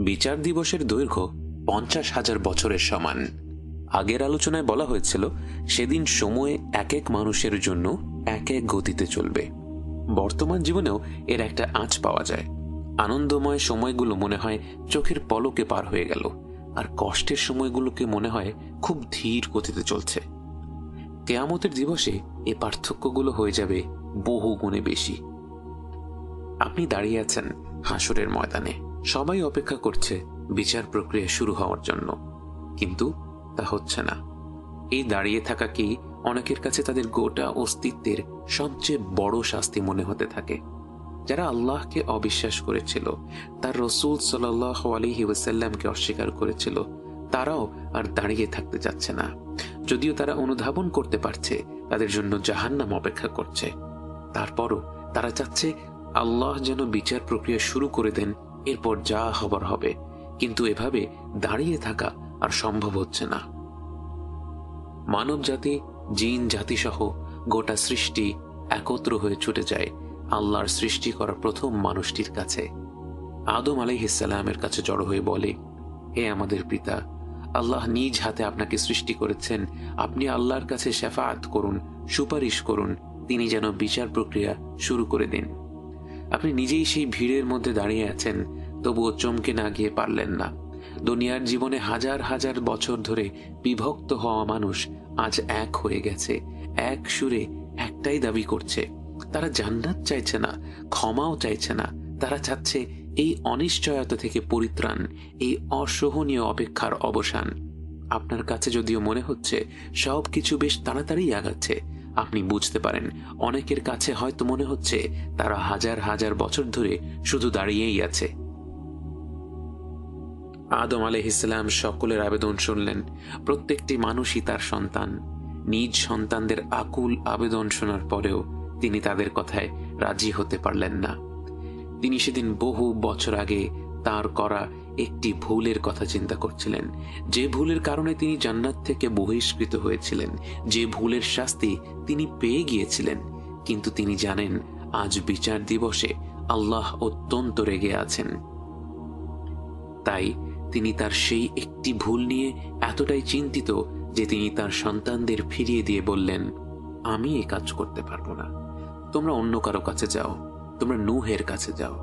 বিচার দিবসের দৈর্ঘ্য পঞ্চাশ হাজার বছরের সমান। আগের আলোচনায় বলা হয়েছিল, সেদিন সময় এক এক মানুষের জন্য এক এক গতিতে চলবে। বর্তমান জীবনেও এর একটা আঁচ পাওয়া যায়। আনন্দময় সময়গুলো মনে হয় চোখের পলকে পার হয়ে গেল, আর কষ্টের সময়গুলোকে মনে হয় খুব ধীর গতিতে চলছে। কেয়ামতের দিবসে এ পার্থক্যগুলো হয়ে যাবে বহু গুণে বেশি। আপনি দাঁড়িয়ে আছেন হাসরের ময়দানে। সবাই অপেক্ষা করছে বিচার প্রক্রিয়া শুরু হওয়ার জন্য। কিন্তু তা হচ্ছে না। এই দাঁড়িয়ে থাকা কি অনেকের কাছে তাদের গোটা অস্তিত্বের সবচেয়ে বড় শাস্তি মনে হতে থাকে। যারা আল্লাহকে অবিশ্বাস করেছিল, তার রসুল সাল্লাহ অস্বীকার করেছিল, তারাও আর দাঁড়িয়ে থাকতে যাচ্ছে না। যদিও তারা অনুধাবন করতে পারছে, তাদের জন্য জাহান্নাম অপেক্ষা করছে। তারপরও তারা চাচ্ছে আল্লাহ যেন বিচার প্রক্রিয়া শুরু করে দেন এরপর যা হবার হবে, কিন্তু এভাবে দাঁড়িয়ে থাকা আর সম্ভব হচ্ছে না। মানব জাতি জিন জাতি সহ গোটা সৃষ্টি একত্র হয়ে ছুটে যায় আল্লাহর সৃষ্টি করা প্রথম মানুষটির কাছে। আদম আলাইহিসাল্লামের কাছে জড়ো হয়ে বলে, হে আমাদের পিতা, আল্লাহ নিজ হাতে আপনাকে সৃষ্টি করেছেন। আপনি আল্লাহর কাছে শেফাত করুন, সুপারিশ করুন। তিনি যেন বিচার প্রক্রিয়া শুরু করে দিন। আপনি নিজেই সেই ভিড়ের মধ্যে দাঁড়িয়ে আছেন, তবুও চমকে না গিয়ে পারলেন না। দুনিয়ার জীবনে হাজার হাজার বছর ধরে বিভক্ত হওয়া মানুষ আজ এক হয়ে গেছে, এক সুরে একটাই দাবি করছে, তারা জান্নাত চাইছে না, ক্ষমাও চাইছে না, তারা চাচ্ছে এই অনিশ্চয়তা থেকে পরিত্রাণ, এই অসহনীয় অপেক্ষার অবসান। আপনার কাছে যদিও মনে হচ্ছে সব কিছু বেশ তাড়াতাড়ি আগাচ্ছে আপনি বুঝতে পারেন। অনেকের কাছে হয়তো মনে হচ্ছে তারা হাজার হাজার বছর ধরে শুধু দাঁড়িয়েই আছে। আদম আলহিসাম সকলের আবেদন শুনলেন। প্রত্যেকটি মানুষই তার সন্তান। নিজ সন্তানদের আকুল আবেদন শোনার পরেও তিনি তাদের কথায় রাজি হতে পারলেন না। তিনি সেদিন বহু বছর আগে তার করা একটি ভুলের কথা চিন্তা করছিলেন। যে ভুলের কারণে তিনি জান্নাত থেকে বহিষ্কৃত হয়েছিলেন, যে ভুলের শাস্তি তিনি পেয়ে গিয়েছিলেন। কিন্তু তিনি জানেন, আজ বিচার দিবসে আল্লাহ অত্যন্ত রেগে আছেন। তাই তিনি তার সেই একটি ভুল নিয়ে এতটাই চিন্তিত যে তিনি তার সন্তানদের ফিরিয়ে দিয়ে বললেন, আমি এ কাজ করতে পারব না। তোমরা অন্য কারও কাছে যাও, তোমরা নুহের কাছে যাও।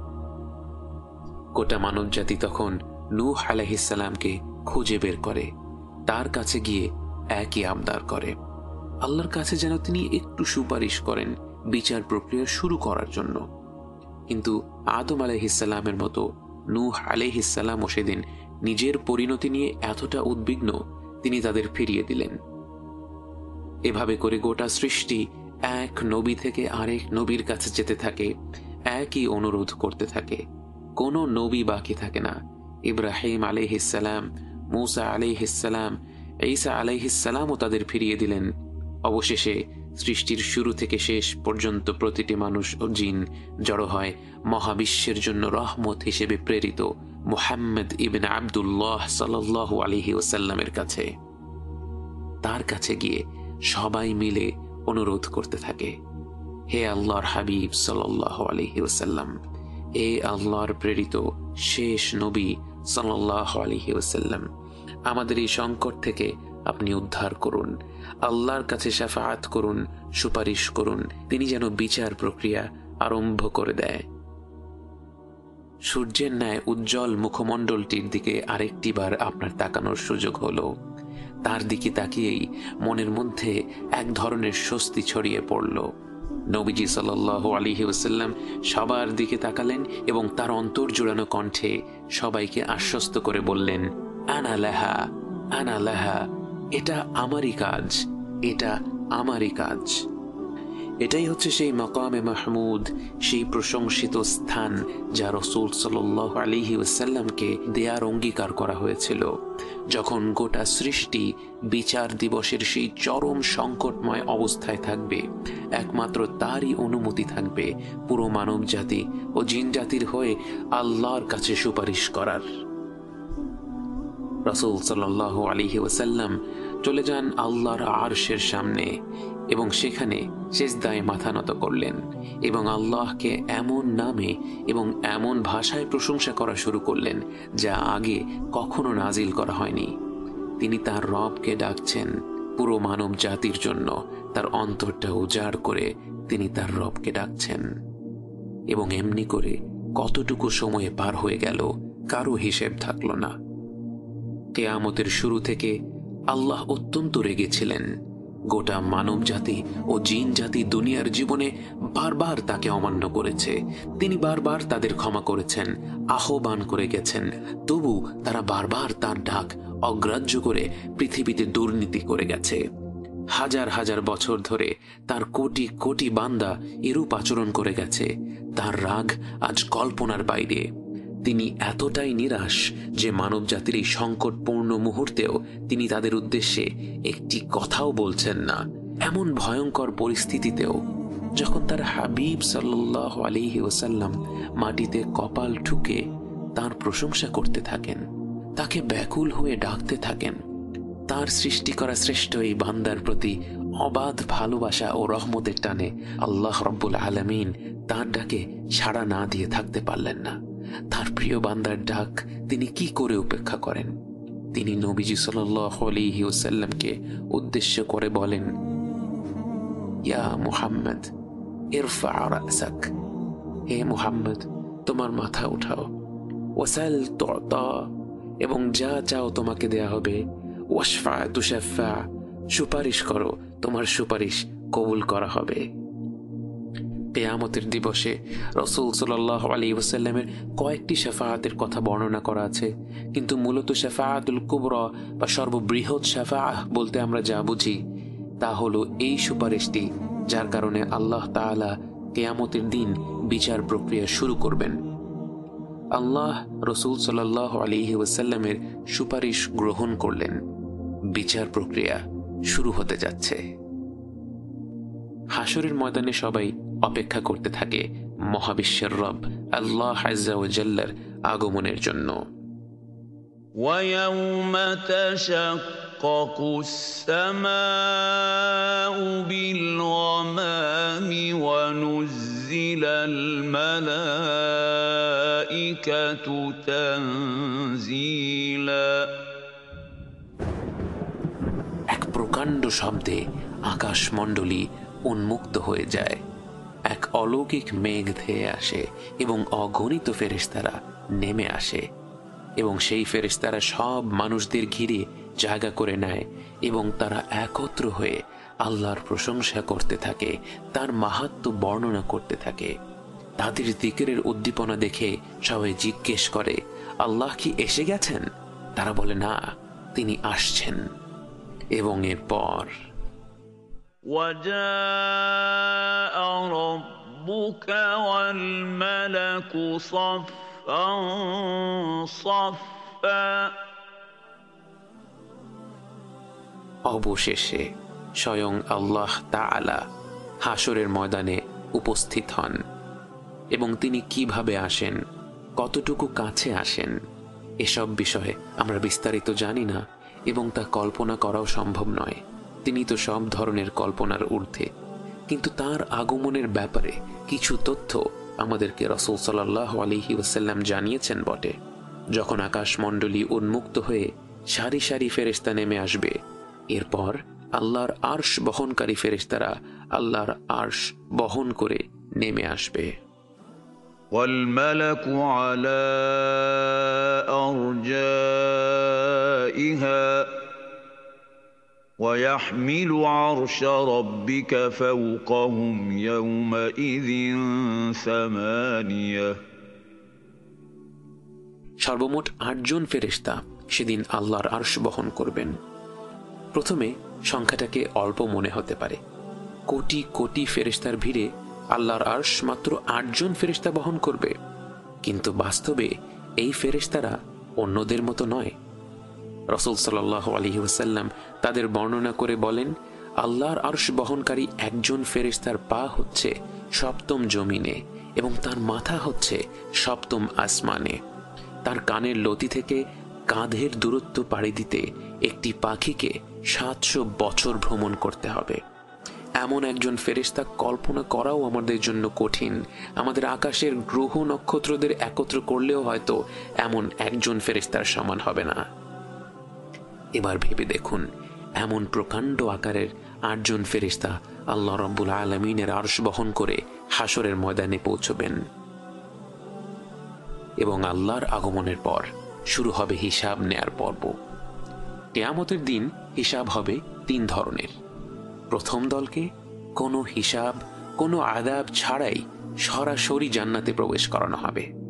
গোটা মানব জাতি তখন নূহ আলাহিসাল্লামকে খুঁজে বের করে, তার কাছে গিয়ে একই আবদার করে। আল্লাহর কাছে যেন তিনি একটু সুপারিশ করেন বিচার প্রক্রিয়া শুরু করার জন্য। কিন্তু আদম আলাহিসাল্লামের মতো নূহ আলাইহিসাল্লামও সেদিন নিজের পরিণতি নিয়ে এতটা উদ্বিগ্ন তিনি তাদের ফিরিয়ে দিলেন। এভাবে করে গোটা সৃষ্টি এক নবী থেকে আরেক নবীর কাছে যেতে থাকে, একই অনুরোধ করতে থাকে। কোনো নবী বাকি থাকে না। ইব্রাহিম আলাইহিসাল্লাম মৌসা আলাইহিসাল্লাম ঈসা আলাইহিসাল্লামও তাদের ফিরিয়ে দিলেন। অবশেষে সৃষ্টির শুরু থেকে শেষ পর্যন্ত প্রতিটি মানুষ ও জিন জড়ো হয় মহাবিশ্বের জন্য রহমত হিসেবে প্রেরিত মুহাম্মদ ইবিন আবদুল্লাহ সাল্লাহ আলিহি ওসাল্লামের কাছে। তার কাছে গিয়ে সবাই মিলে অনুরোধ করতে থাকে, হে আল্লাহর হাবিব সাল্লাহ আলিহি ওসাল্লাম এ আল্লাহর প্রেরিত শেষ নবী সাল্লাহ আলিহি ওসাল্লাম আমাদের এই সংকট থেকে আপনি উদ্ধার করুন, আল্লাহর কাছে সাফাহাত করুন, সুপারিশ করুন, তিনি যেন বিচার প্রক্রিয়া আরম্ভ করে দেয়। সূর্যের ন্যায় উজ্জ্বল মুখমণ্ডলটির দিকে আরেকটি বার আপনার তাকানোর সুযোগ হলো। তার দিকে তাকিয়েই মনের মধ্যে এক ধরনের স্বস্তি ছড়িয়ে পড়ল। নবীজি সাল আলিহি ওসাল্লাম সবার দিকে তাকালেন এবং তার অন্তর জোড়ানো কণ্ঠে সবাইকে আশ্বস্ত করে বললেন, আনা লেহা আনা লেহা, এটা আমারই কাজ, এটা আমারই কাজ। এটাই হচ্ছে সেই মকামে মাহমুদ, সেই প্রশংসিত স্থান যা রসুল সাল আলিহি ওসাল্লামকে দেয়ার অঙ্গীকার করা হয়েছিল। যখন গোটা সৃষ্টি বিচার দিবসের সেই চরম সংকটময় অবস্থায় থাকবে, একমাত্র তারই অনুমতি থাকবে পুরো মানব জাতি ও জিন জাতির হয়ে আল্লাহর কাছে সুপারিশ করার। রসুল সাল্লাহ আলিহি ওসাল্লাম চলে যান আল্লাহর আরশের সামনে এবং সেখানে শেষদায় মাথা নত করলেন এবং আল্লাহকে এমন নামে এবং এমন ভাষায় প্রশংসা করা শুরু করলেন যা আগে কখনো নাজিল করা হয়নি। তিনি তার রবকে ডাকছেন পুরো মানব জাতির জন্য, তার অন্তরটা উজাড় করে তিনি তার রবকে ডাকছেন। এবং এমনি করে কতটুকু সময়ে পার হয়ে গেল, কারও হিসেব থাকল না। কেয়ামতের শুরু থেকে আল্লাহ অত্যন্ত রেগেছিলেন গোটা মানব জাতি ও জিন জাতি দুনিয়ার জীবনে বারবার তাকে অমান্য করেছে। তিনি বারবার তাদের ক্ষমা করেছেন, আহ্বান করে গেছেন। তবু তারা বারবার তার ডাক অগ্রাহ্য করে পৃথিবীতে দুর্নীতি করে গেছে। হাজার হাজার বছর ধরে তার কোটি কোটি বান্দা এরূপ আচরণ করে গেছে। তার রাগ আজ কল্পনার বাইরে। তিনি এতটাই নিরাশ যে মানব জাতির এই সংকটপূর্ণ মুহূর্তেও তিনি তাদের উদ্দেশ্যে একটি কথাও বলছেন না। এমন ভয়ঙ্কর পরিস্থিতিতেও যখন তার হাবিব সাল্লাহ আলিহি ওসাল্লাম মাটিতে কপাল ঠুকে তার প্রশংসা করতে থাকেন, তাকে ব্যাকুল হয়ে ডাকতে থাকেন, তার সৃষ্টি করা শ্রেষ্ঠ এই বান্দার প্রতি অবাধ ভালোবাসা ও রহমতের টানে আল্লাহ রব্বুল আলমিন তার ডাকে সাড়া না দিয়ে থাকতে পারলেন না। তার প্রিয় বান্দার ডাক তিনি কি করে উপেক্ষা করেন? তিনি নবীজি সাল্লামকে উদ্দেশ্য করে বলেন, ইয়া মুহাম্মদ, ইরফা হে মুহাম্মদ, তোমার মাথা উঠাও। ওয়াসাল তোতা এবং যা চাও তোমাকে দেয়া হবে। ওয়াসফা তুষাফা সুপারিশ করো, তোমার সুপারিশ কবুল করা হবে। কেয়ামতের দিবসে রসুল সাল্লাহ আলী ওসাল্লামের কয়েকটি শেফাহাতের কথা বর্ণনা করা আছে। কিন্তু মূলত শেফাহাতুল কুবর বা সর্ববৃহৎ শেফাহ বলতে আমরা যা বুঝি, তা হলো এই সুপারিশটি যার কারণে আল্লাহ তাআলা কেয়ামতের দিন বিচার প্রক্রিয়া শুরু করবেন। আল্লাহ রসুল সাল্লাহ আলী ওসাল্লামের সুপারিশ গ্রহণ করলেন। বিচার প্রক্রিয়া শুরু হতে যাচ্ছে। হাসরের ময়দানে সবাই অপেক্ষা করতে থাকে মহাবিশ্বের রব আল্লাহ হাজার আগমনের জন্য ويوم تشقق السماء بالغمام ونزل الملائكة تنزيلا এক প্রকাণ্ড শব্দে আকাশমণ্ডলী উন্মুক্ত হয়ে যায় এক অলৌকিক মেঘ ধেয়ে আসে এবং অগণিত ফেরেশতারা নেমে আসে এবং সেই ফেরেশতারা সব মানুষদের ঘিরে জায়গা করে নেয় এবং তারা একত্র হয়ে আল্লাহর প্রশংসা করতে থাকে, তার মাহাত্ম বর্ণনা করতে থাকে। তাদের দিকের উদ্দীপনা দেখে সবাই জিজ্ঞেস করে, আল্লাহ কি এসে গেছেন? তারা বলে, না, তিনি আসছেন। এবং এরপর وجاء ربك والملك صفا صفا অবশেষে স্বয়ং আল্লাহ তাআলা হাসরের ময়দানে উপস্থিত হন এবং তিনি কিভাবে আসেন কতটুকু কাছে আসেন এসব বিষয়ে আমরা বিস্তারিত জানি না এবং তা কল্পনা করাও সম্ভব নয় তিনি তো সব ধরনের কল্পনার ঊর্ধ্বে কিন্তু তার আগমনের ব্যাপারে কিছু তথ্য আমাদেরকে রসুল সাল্লাহ আলহি ওসাল্লাম জানিয়েছেন বটে যখন আকাশমণ্ডলী উন্মুক্ত হয়ে সারি সারি ফেরেস্তা নেমে আসবে এরপর আল্লাহর আর্শ বহনকারী ফেরেস্তারা আল্লাহর আর্শ বহন করে নেমে আসবে والملك على أرجائها ويحمل عرش ربك فوقهم يومئذ ثمانية সর্বমোট আটজন ফেরেস্তা সেদিন আল্লাহর আর্শ বহন করবেন প্রথমে সংখ্যাটাকে অল্প মনে হতে পারে কোটি কোটি ফেরেস্তার ভিড়ে আল্লাহর আর্শ মাত্র আটজন ফেরেস্তা বহন করবে কিন্তু বাস্তবে এই ফেরেস্তারা অন্যদের মতো নয় রসুল সাল্লাহ আলহি ওসাল্লাম তাদের বর্ণনা করে বলেন, আল্লাহর আর্শ বহনকারী একজন ফেরেস্তার পা হচ্ছে সপ্তম জমিনে এবং তার মাথা হচ্ছে সপ্তম আসমানে। তার কানের লতি থেকে কাঁধের দূরত্ব পাড়ি দিতে একটি পাখিকে সাতশো বছর ভ্রমণ করতে হবে। এমন একজন ফেরেশতা কল্পনা করাও আমাদের জন্য কঠিন। আমাদের আকাশের গ্রহ নক্ষত্রদের একত্র করলেও হয়তো এমন একজন ফেরেশতার সমান হবে না। এবার ভেবে দেখুন, এমন প্রকাণ্ড আকারের আটজন ফেরিস্তা আল্লাহ রব্বুল আলমিনের আরশ বহন করে হাসরের ময়দানে পৌঁছবেন। এবং আল্লাহর আগমনের পর শুরু হবে হিসাব নেয়ার পর্ব। কেয়ামতের দিন হিসাব হবে তিন ধরনের। প্রথম দলকে কোনো হিসাব, কোনো আদাব ছাড়াই সরাসরি জান্নাতে প্রবেশ করানো হবে।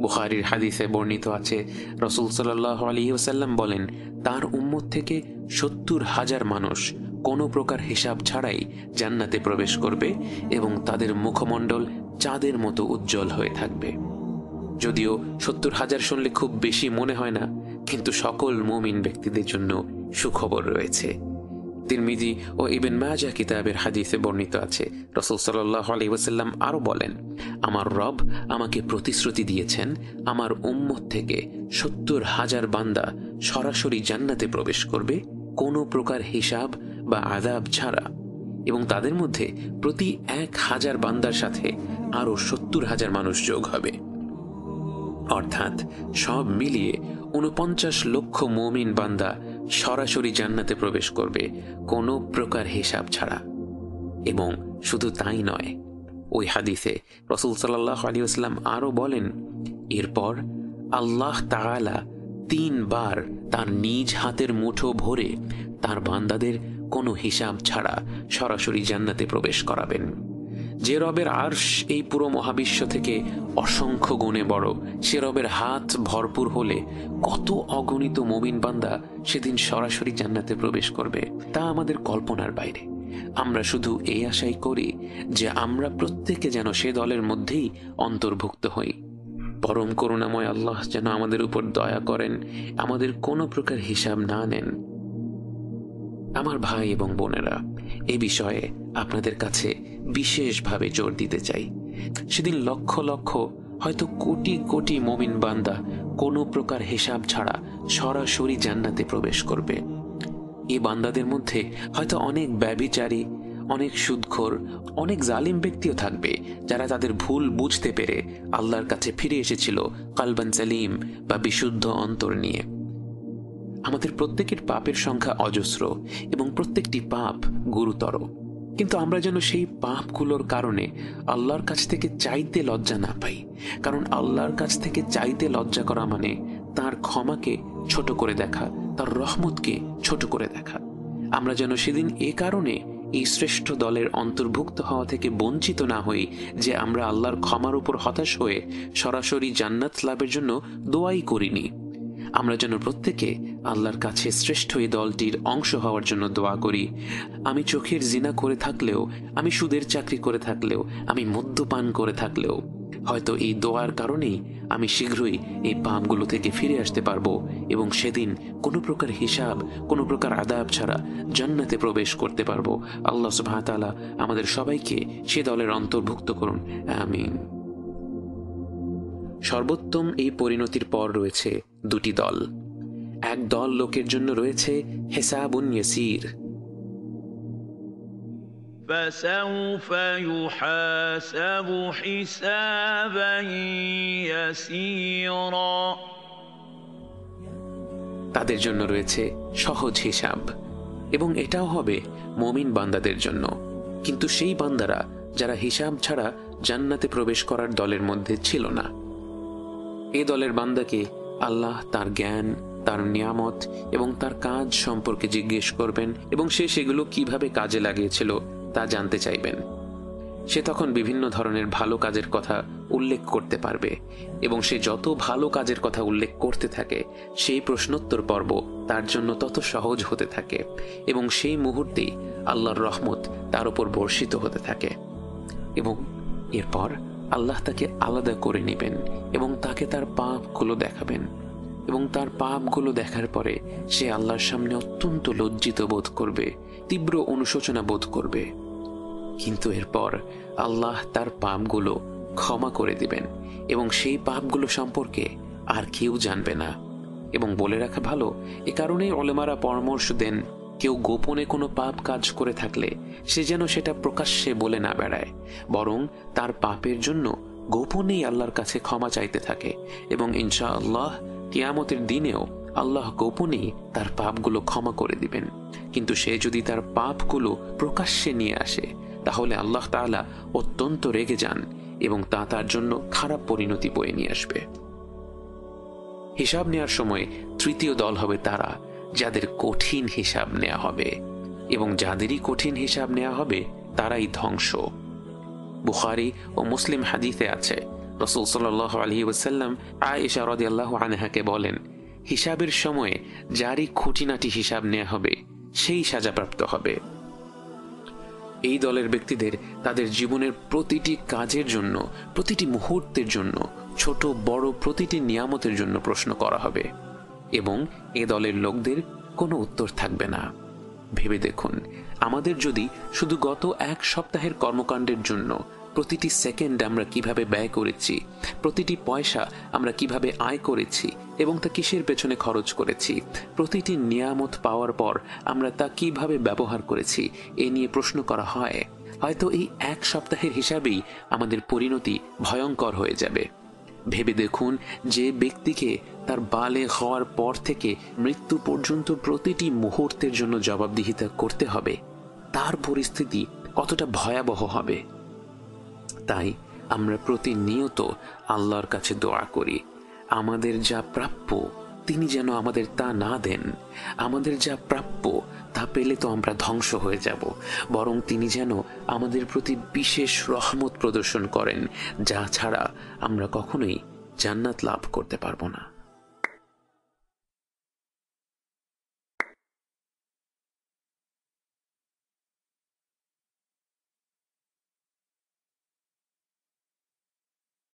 বুখারির হাদিসে বর্ণিত আছে, রসুল সাল্লাহ আলী ওসাল্লাম বলেন, তার উম্মত থেকে সত্তর হাজার মানুষ কোনো প্রকার হিসাব ছাড়াই জান্নাতে প্রবেশ করবে এবং তাদের মুখমণ্ডল চাঁদের মতো উজ্জ্বল হয়ে থাকবে। যদিও সত্তর হাজার শুনলে খুব বেশি মনে হয় না, কিন্তু সকল মুমিন ব্যক্তিদের জন্য সুখবর রয়েছে। তিরমিজি ও ইবেন মাজা কিতাবের হাদিসে বর্ণিত আছে। রসুল সাল্লাহ আরও বলেন, আমার রব আমাকে প্রতিশ্রুতি দিয়েছেন আমার উম্মত থেকে সত্তর হাজার বান্দা সরাসরি জান্নাতে প্রবেশ করবে কোনো প্রকার হিসাব বা আদাব ছাড়া। এবং তাদের মধ্যে প্রতি এক হাজার বান্দার সাথে আরও সত্তর হাজার মানুষ যোগ হবে। অর্থাৎ সব মিলিয়ে উনপঞ্চাশ লক্ষ মমিন বান্দা সরাসরি জান্নাতে প্রবেশ করবে কোনো প্রকার হিসাব ছাড়া। এবং শুধু তাই নয়, ওই হাদিসে রসুল সাল্লাহ আলী আসলাম আরও বলেন, এরপর আল্লাহ তাআলা তিনবার তার নিজ হাতের মুঠো ভরে তার বান্দাদের কোনো হিসাব ছাড়া সরাসরি জান্নাতে প্রবেশ করাবেন। যে রবের আর্শ এই পুরো মহাবিশ্ব থেকে অসংখ্য গুণে বড়। সে রবের হাত ভরপুর হলে কত অগণিত মমিন বান্দা সেদিন সরাসরি জান্নাতে প্রবেশ করবে, তা আমাদের কল্পনার বাইরে। আমরা শুধু এই আশাই করি যে আমরা প্রত্যেকে যেন সে দলের মধ্যেই অন্তর্ভুক্ত হই। পরম করুণাময় আল্লাহ যেন আমাদের উপর দয়া করেন, আমাদের কোনো প্রকার হিসাব না নেন। আমার ভাই এবং বোনেরা, এ বিষয়ে আপনাদের কাছে বিশেষভাবে জোর দিতে চাই। সেদিন লক্ষ লক্ষ, হয়তো কোটি কোটি মমিন বান্দা কোনো প্রকার হিসাব ছাড়া সরাসরি জান্নাতে প্রবেশ করবে। এ বান্দাদের মধ্যে হয়তো অনেক ব্যবিচারী অনেক সুদখোর, অনেক জালিম ব্যক্তিও থাকবে, যারা তাদের ভুল বুঝতে পেরে আল্লাহর কাছে ফিরে এসেছিল কালবান সালিম বা বিশুদ্ধ অন্তর নিয়ে। আমাদের প্রত্যেকের পাপের সংখ্যা অজস্র এবং প্রত্যেকটি পাপ গুরুতর। কিন্তু আমরা যেন সেই পাপগুলোর কারণে আল্লাহর কাছ থেকে চাইতে লজ্জা না পাই। কারণ আল্লাহর কাছ থেকে চাইতে লজ্জা করা মানে তার ক্ষমাকে ছোট করে দেখা, তার রহমতকে ছোট করে দেখা। আমরা যেন সেদিন এ কারণে এই শ্রেষ্ঠ দলের অন্তর্ভুক্ত হওয়া থেকে বঞ্চিত না হই যে আমরা আল্লাহর ক্ষমার উপর হতাশ হয়ে সরাসরি জান্নাত লাভের জন্য দোয়াই করিনি। আমরা যেন প্রত্যেকে আল্লাহর কাছে শ্রেষ্ঠ এই দলটির অংশ হওয়ার জন্য দোয়া করি। আমি চোখের জিনা করে থাকলেও, আমি সুদের চাকরি করে থাকলেও, আমি মদ্যপান করে থাকলেও, হয়তো এই দোয়ার কারণেই আমি শীঘ্রই এই পাপগুলো থেকে ফিরে আসতে পারব এবং সেদিন কোনো প্রকার হিসাব, কোনো প্রকার আদাব ছাড়া জান্নাতে প্রবেশ করতে পারব। আল্লাহ সুবাহতালা আমাদের সবাইকে সে দলের অন্তর্ভুক্ত করুন। আমিন। সর্বোত্তম এই পরিণতির পর রয়েছে দুটি দল এক দল লোকের জন্য রয়েছে হেসাবুন ইয়াসির فسوف يحاسب حسابا يسيرا তাদের জন্য রয়েছে সহজ হিসাব এবং এটাও হবে মমিন বান্দাদের জন্য কিন্তু সেই বান্দারা যারা হিসাব ছাড়া জান্নাতে প্রবেশ করার দলের মধ্যে ছিল না এ দলের বান্দাকে আল্লাহ তার জ্ঞান, তার নিয়ামত এবং তার কাজ সম্পর্কে জিজ্ঞেস করবেন এবং সে সেগুলো কীভাবে কাজে লাগিয়েছিল তা জানতে চাইবেন। সে তখন বিভিন্ন ধরনের ভালো কাজের কথা উল্লেখ করতে পারবে এবং সে যত ভালো কাজের কথা উল্লেখ করতে থাকে, সেই প্রশ্নোত্তর পর্ব তার জন্য তত সহজ হতে থাকে এবং সেই মুহূর্তেই আল্লাহর রহমত তার উপর বর্ষিত হতে থাকে। এবং এরপর আল্লাহ তাকে আলাদা করে নেবেন এবং তাকে তার পাপগুলো দেখাবেন। এবং তার পাপগুলো দেখার পরে সে আল্লাহর সামনে অত্যন্ত লজ্জিত বোধ করবে, তীব্র অনুশোচনা বোধ করবে। কিন্তু এরপর আল্লাহ তার পাপগুলো ক্ষমা করে দিবেন এবং সেই পাপগুলো সম্পর্কে আর কেউ জানবে না। এবং বলে রাখা ভালো, এ কারণেই অলেমারা পরামর্শ দেন কেউ গোপনে কোনো পাপ কাজ করে থাকলে সে যেন সেটা প্রকাশ্যে বলে না বেড়ায়, বরং তার পাপের জন্য গোপনেই আল্লাহর কাছে ক্ষমা চাইতে থাকে এবং ইনশা আল্লাহ কিয়ামতের দিনেও আল্লাহ গোপনেই তার পাপগুলো ক্ষমা করে দিবেন। কিন্তু সে যদি তার পাপগুলো প্রকাশ্যে নিয়ে আসে, তাহলে আল্লাহ তাআলা অত্যন্ত রেগে যান এবং তা তার জন্য খারাপ পরিণতি বয়ে নিয়ে আসবে। হিসাব নেওয়ার সময় তৃতীয় দল হবে তারা যাদের কঠিন হিসাব নেওয়া হবে এবং যাদেরই কঠিন হিসাব নেওয়া হবে, তারাই ধ্বংস। বুখারি ও মুসলিম হাদিসে আছে, রসুল সাল আলহি ওসাল্লাম আয়েশা রদিয়াল্লাহ আনহাকে বলেন, হিসাবের সময়ে যারই খুঁটিনাটি হিসাব নেওয়া হবে, সেই সাজাপ্রাপ্ত হবে। এই দলের ব্যক্তিদের তাদের জীবনের প্রতিটি কাজের জন্য, প্রতিটি মুহূর্তের জন্য, ছোট বড় প্রতিটি নিয়ামতের জন্য প্রশ্ন করা হবে। এবং এ দলের লোকদের কোনো উত্তর থাকবে না। ভেবে দেখুন, আমাদের যদি শুধু গত এক সপ্তাহের কর্মকাণ্ডের জন্য প্রতিটি সেকেন্ড আমরা কীভাবে ব্যয় করেছি, প্রতিটি পয়সা আমরা কীভাবে আয় করেছি এবং তা কিসের পেছনে খরচ করেছি, প্রতিটি নিয়ামত পাওয়ার পর আমরা তা কীভাবে ব্যবহার করেছি, এ নিয়ে প্রশ্ন করা হয়। হয়তো এই এক সপ্তাহের হিসাবেই আমাদের পরিণতি ভয়ঙ্কর হয়ে যাবে। ভেবে দেখুন, যে ব্যক্তিকে তার বালে হওয়ার পর থেকে মৃত্যু পর্যন্ত প্রতিটি মুহূর্তের জন্য জবাবদিহিতা করতে হবে। তার পরিস্থিতি কতটা ভয়াবহ হবে? তাই আমরা প্রতিনিয়ত আল্লাহর কাছে দোয়া করি। আমাদের যা প্রাপ্য, তিনি যেন আমাদের তা না দেন। আমাদের যা প্রাপ্য, তা পেলে তো আমরা ধ্বংস হয়ে যাব। বরং তিনি যেন আমাদের প্রতি বিশেষ রহমত প্রদর্শন করেন, যা ছাড়া আমরা কখনোই জান্নাত লাভ করতে পারব না।